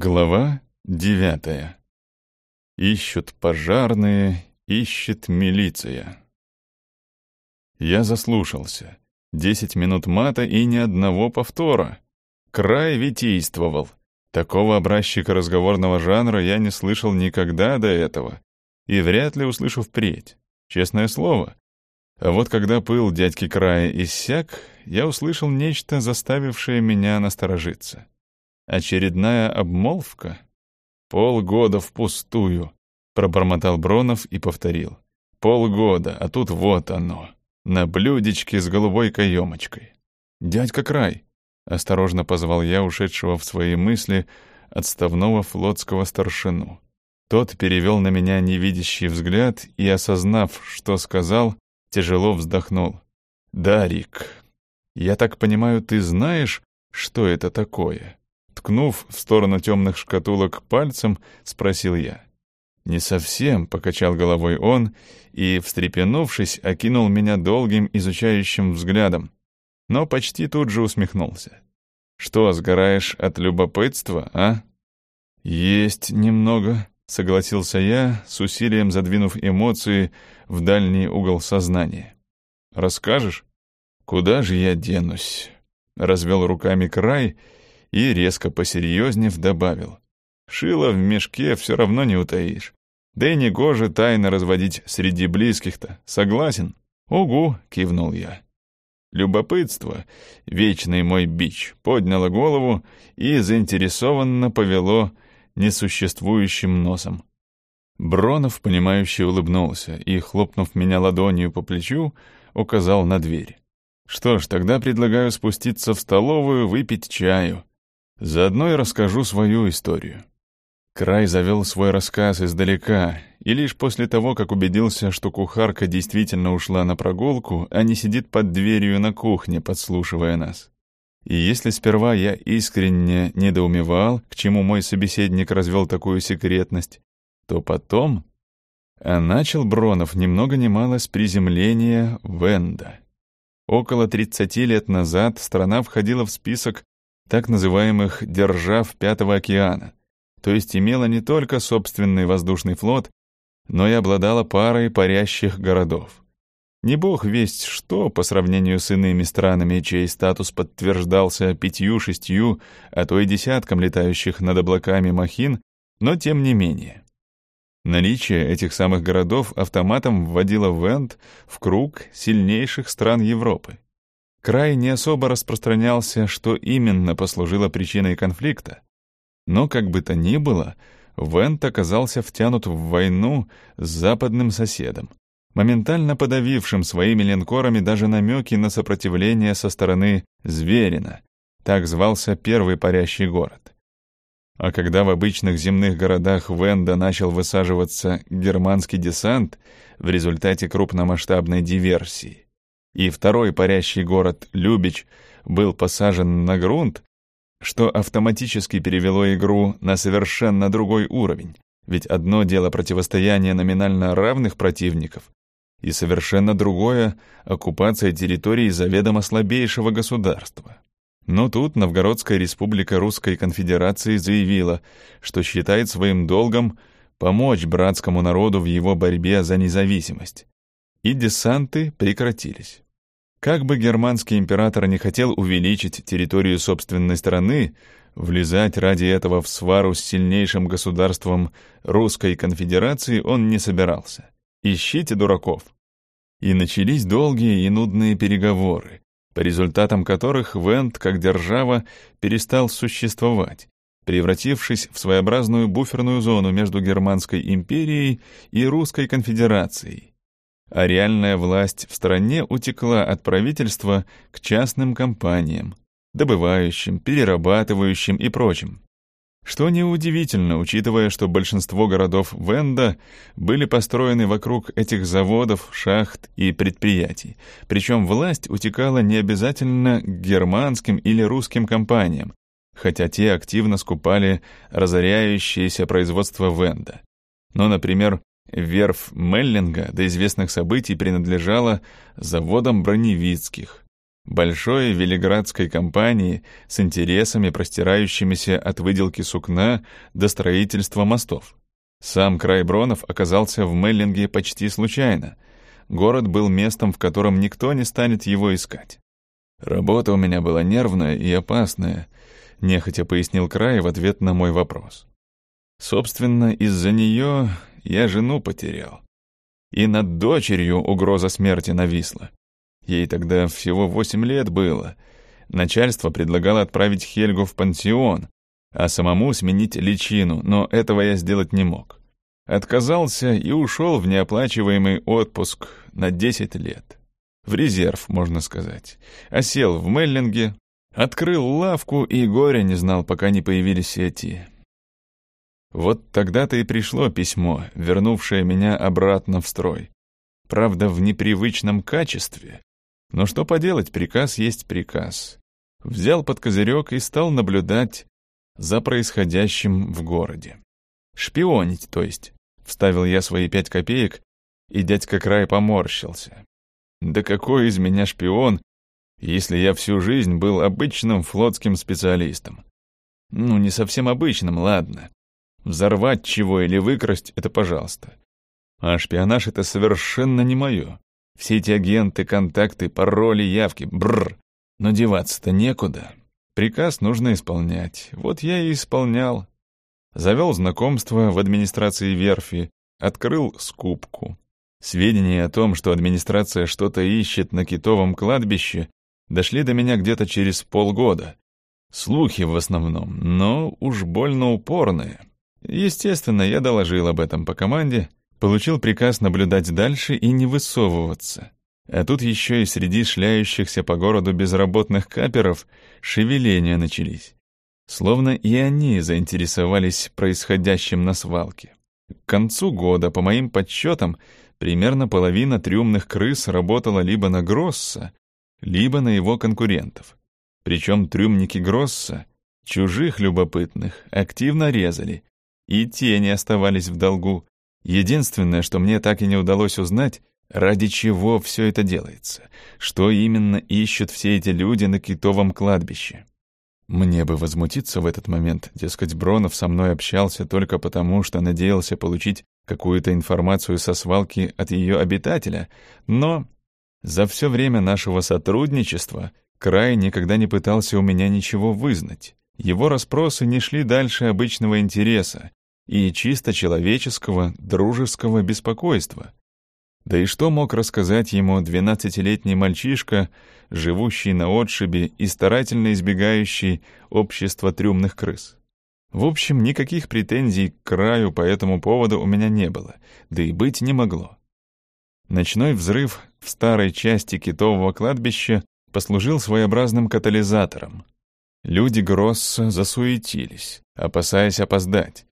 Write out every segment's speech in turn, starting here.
Глава девятая. Ищут пожарные, ищет милиция. Я заслушался. Десять минут мата и ни одного повтора. Край витийствовал. Такого образчика разговорного жанра я не слышал никогда до этого. И вряд ли услышу впредь. Честное слово. А вот когда пыл дядьки Края иссяк, я услышал нечто, заставившее меня насторожиться. Очередная обмолвка? Полгода впустую, пробормотал Бронов и повторил. Полгода, а тут вот оно, на блюдечке с голубой каемочкой. Дядька Край, осторожно позвал я ушедшего в свои мысли отставного флотского старшину. Тот перевел на меня невидящий взгляд и, осознав, что сказал, тяжело вздохнул. «Да, Рик, я так понимаю, ты знаешь, что это такое?» Ткнув в сторону темных шкатулок пальцем, спросил я. «Не совсем», — покачал головой он и, встрепенувшись, окинул меня долгим изучающим взглядом, но почти тут же усмехнулся. «Что, сгораешь от любопытства, а?» «Есть немного», — согласился я, с усилием задвинув эмоции в дальний угол сознания. «Расскажешь?» «Куда же я денусь?» — развел руками край — и, резко посерьезнев, добавил. «Шило в мешке все равно не утаишь. Да и не гоже тайно разводить среди близких-то. Согласен?» «Угу», — кивнул я. Любопытство, вечный мой бич, подняло голову и заинтересованно повело несуществующим носом. Бронов, понимающе улыбнулся и, хлопнув меня ладонью по плечу, указал на дверь. «Что ж, тогда предлагаю спуститься в столовую, выпить чаю. Заодно и расскажу свою историю. Край завел свой рассказ издалека, и лишь после того, как убедился, что кухарка действительно ушла на прогулку, а не сидит под дверью на кухне, подслушивая нас. И если сперва я искренне недоумевал, к чему мой собеседник развел такую секретность, то потом... А начал Бронов немного много ни мало с приземления Венда. Около 30 лет назад страна входила в список так называемых «держав Пятого океана», то есть имела не только собственный воздушный флот, но и обладала парой парящих городов. Не бог весть что по сравнению с иными странами, чей статус подтверждался пятью-шестью, а то и десятком летающих над облаками махин, но тем не менее. Наличие этих самых городов автоматом вводило Вент в круг сильнейших стран Европы. Край не особо распространялся, что именно послужило причиной конфликта. Но, как бы то ни было, Вент оказался втянут в войну с западным соседом, моментально подавившим своими линкорами даже намеки на сопротивление со стороны Зверина, так звался первый парящий город. А когда в обычных земных городах Венда начал высаживаться германский десант в результате крупномасштабной диверсии, и второй парящий город Любич был посажен на грунт, что автоматически перевело игру на совершенно другой уровень, ведь одно дело противостояние номинально равных противников, и совершенно другое — оккупация территории заведомо слабейшего государства. Но тут Новгородская республика Русской конфедерации заявила, что считает своим долгом помочь братскому народу в его борьбе за независимость, и десанты прекратились. Как бы германский император не хотел увеличить территорию собственной страны, влезать ради этого в свару с сильнейшим государством Русской конфедерации он не собирался. Ищите дураков. И начались долгие и нудные переговоры, по результатам которых Вент, как держава, перестал существовать, превратившись в своеобразную буферную зону между Германской империей и Русской конфедерацией, а реальная власть в стране утекла от правительства к частным компаниям, добывающим, перерабатывающим и прочим. Что неудивительно, учитывая, что большинство городов Венда были построены вокруг этих заводов, шахт и предприятий, причем власть утекала не обязательно к германским или русским компаниям, хотя те активно скупали разоряющееся производство Венда. Но, например, Верфь Меллинга до известных событий принадлежала заводам Броневицких. большой велиградской компании с интересами, простирающимися от выделки сукна до строительства мостов. Сам край Бронов оказался в Меллинге почти случайно. Город был местом, в котором никто не станет его искать. Работа у меня была нервная и опасная, нехотя пояснил край в ответ на мой вопрос. Собственно, из-за нее я жену потерял. И над дочерью угроза смерти нависла. Ей тогда всего восемь лет было. Начальство предлагало отправить Хельгу в пансион, а самому сменить личину, но этого я сделать не мог. Отказался и ушел в неоплачиваемый отпуск на 10 лет. В резерв, можно сказать. Осел в Меллинге, открыл лавку и горя не знал, пока не появились эти. Вот тогда-то и пришло письмо, вернувшее меня обратно в строй. Правда, в непривычном качестве, но что поделать, приказ есть приказ. Взял под козырек и стал наблюдать за происходящим в городе. Шпионить, то есть. Вставил я свои пять копеек, и дядька Край поморщился. Да какой из меня шпион, если я всю жизнь был обычным флотским специалистом? Ну, не совсем обычным, ладно. Взорвать чего или выкрасть — это пожалуйста. А шпионаж — это совершенно не мое. Все эти агенты, контакты, пароли, явки, бррр. Но деваться-то некуда. Приказ нужно исполнять. Вот я и исполнял. Завел знакомство в администрации верфи, открыл скупку. Сведения о том, что администрация что-то ищет на китовом кладбище, дошли до меня где-то через полгода. Слухи в основном, но уж больно упорные. Естественно, я доложил об этом по команде, Получил приказ наблюдать дальше и не высовываться. А тут еще и среди шляющихся по городу безработных каперов шевеления начались. Словно и они заинтересовались происходящим на свалке. К концу года, по моим подсчетам, примерно половина трюмных крыс работала либо на Гросса, либо на его конкурентов. Причем трюмники Гросса чужих любопытных активно резали, и те не оставались в долгу, Единственное, что мне так и не удалось узнать, ради чего все это делается, что именно ищут все эти люди на китовом кладбище. Мне бы возмутиться в этот момент, дескать, Бронов со мной общался только потому, что надеялся получить какую-то информацию со свалки от ее обитателя, но за все время нашего сотрудничества Край никогда не пытался у меня ничего вызнать. Его расспросы не шли дальше обычного интереса, и чисто человеческого, дружеского беспокойства. Да и что мог рассказать ему двенадцатилетний мальчишка, живущий на отшибе и старательно избегающий общества трюмных крыс? В общем, никаких претензий к краю по этому поводу у меня не было, да и быть не могло. Ночной взрыв в старой части китового кладбища послужил своеобразным катализатором. Люди Гросса засуетились, опасаясь опоздать,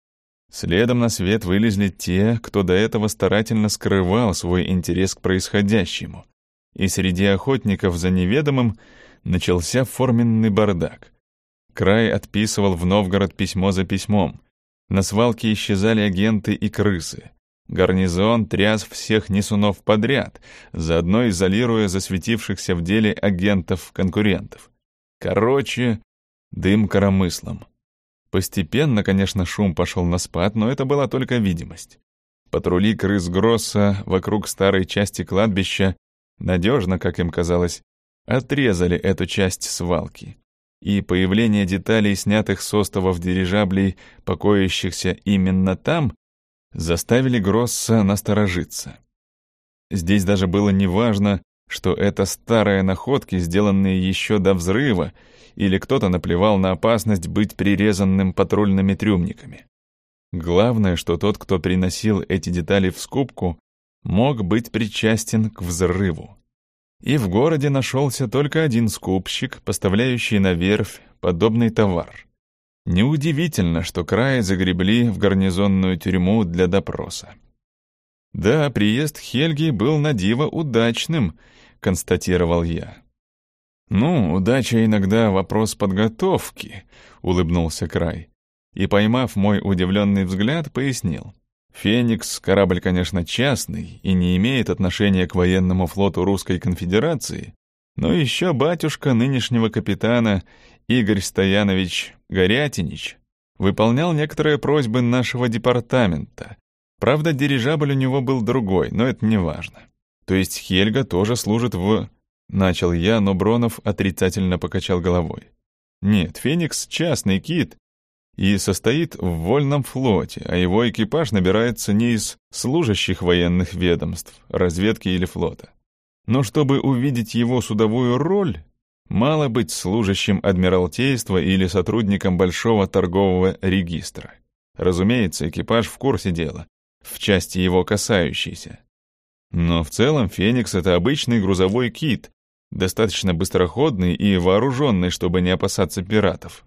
Следом на свет вылезли те, кто до этого старательно скрывал свой интерес к происходящему. И среди охотников за неведомым начался форменный бардак. Край отписывал в Новгород письмо за письмом. На свалке исчезали агенты и крысы. Гарнизон тряс всех несунов подряд, заодно изолируя засветившихся в деле агентов-конкурентов. Короче, дым коромыслом. Постепенно, конечно, шум пошел на спад, но это была только видимость. Патрули крыс Гросса вокруг старой части кладбища надежно, как им казалось, отрезали эту часть свалки. И появление деталей, снятых с остовов дирижаблей, покоящихся именно там, заставили Гросса насторожиться. Здесь даже было неважно, что это старые находки, сделанные еще до взрыва, или кто-то наплевал на опасность быть прирезанным патрульными трюмниками. Главное, что тот, кто приносил эти детали в скупку, мог быть причастен к взрыву. И в городе нашелся только один скупщик, поставляющий на верфь подобный товар. Неудивительно, что краи загребли в гарнизонную тюрьму для допроса. Да, приезд Хельги был на диво удачным, констатировал я. «Ну, удача иногда вопрос подготовки», — улыбнулся Край. И, поймав мой удивленный взгляд, пояснил. «Феникс — корабль, конечно, частный и не имеет отношения к военному флоту Русской конфедерации, Но еще батюшка нынешнего капитана Игорь Стоянович Горятинич выполнял некоторые просьбы нашего департамента. Правда, дирижабль у него был другой, но это не важно. То есть Хельга тоже служит в... Начал я, но Бронов отрицательно покачал головой. Нет, Феникс — частный кит и состоит в вольном флоте, а его экипаж набирается не из служащих военных ведомств, разведки или флота. Но чтобы увидеть его судовую роль, мало быть служащим Адмиралтейства или сотрудником Большого торгового регистра. Разумеется, экипаж в курсе дела, в части его касающейся. Но в целом «Феникс» — это обычный грузовой кит, достаточно быстроходный и вооруженный, чтобы не опасаться пиратов.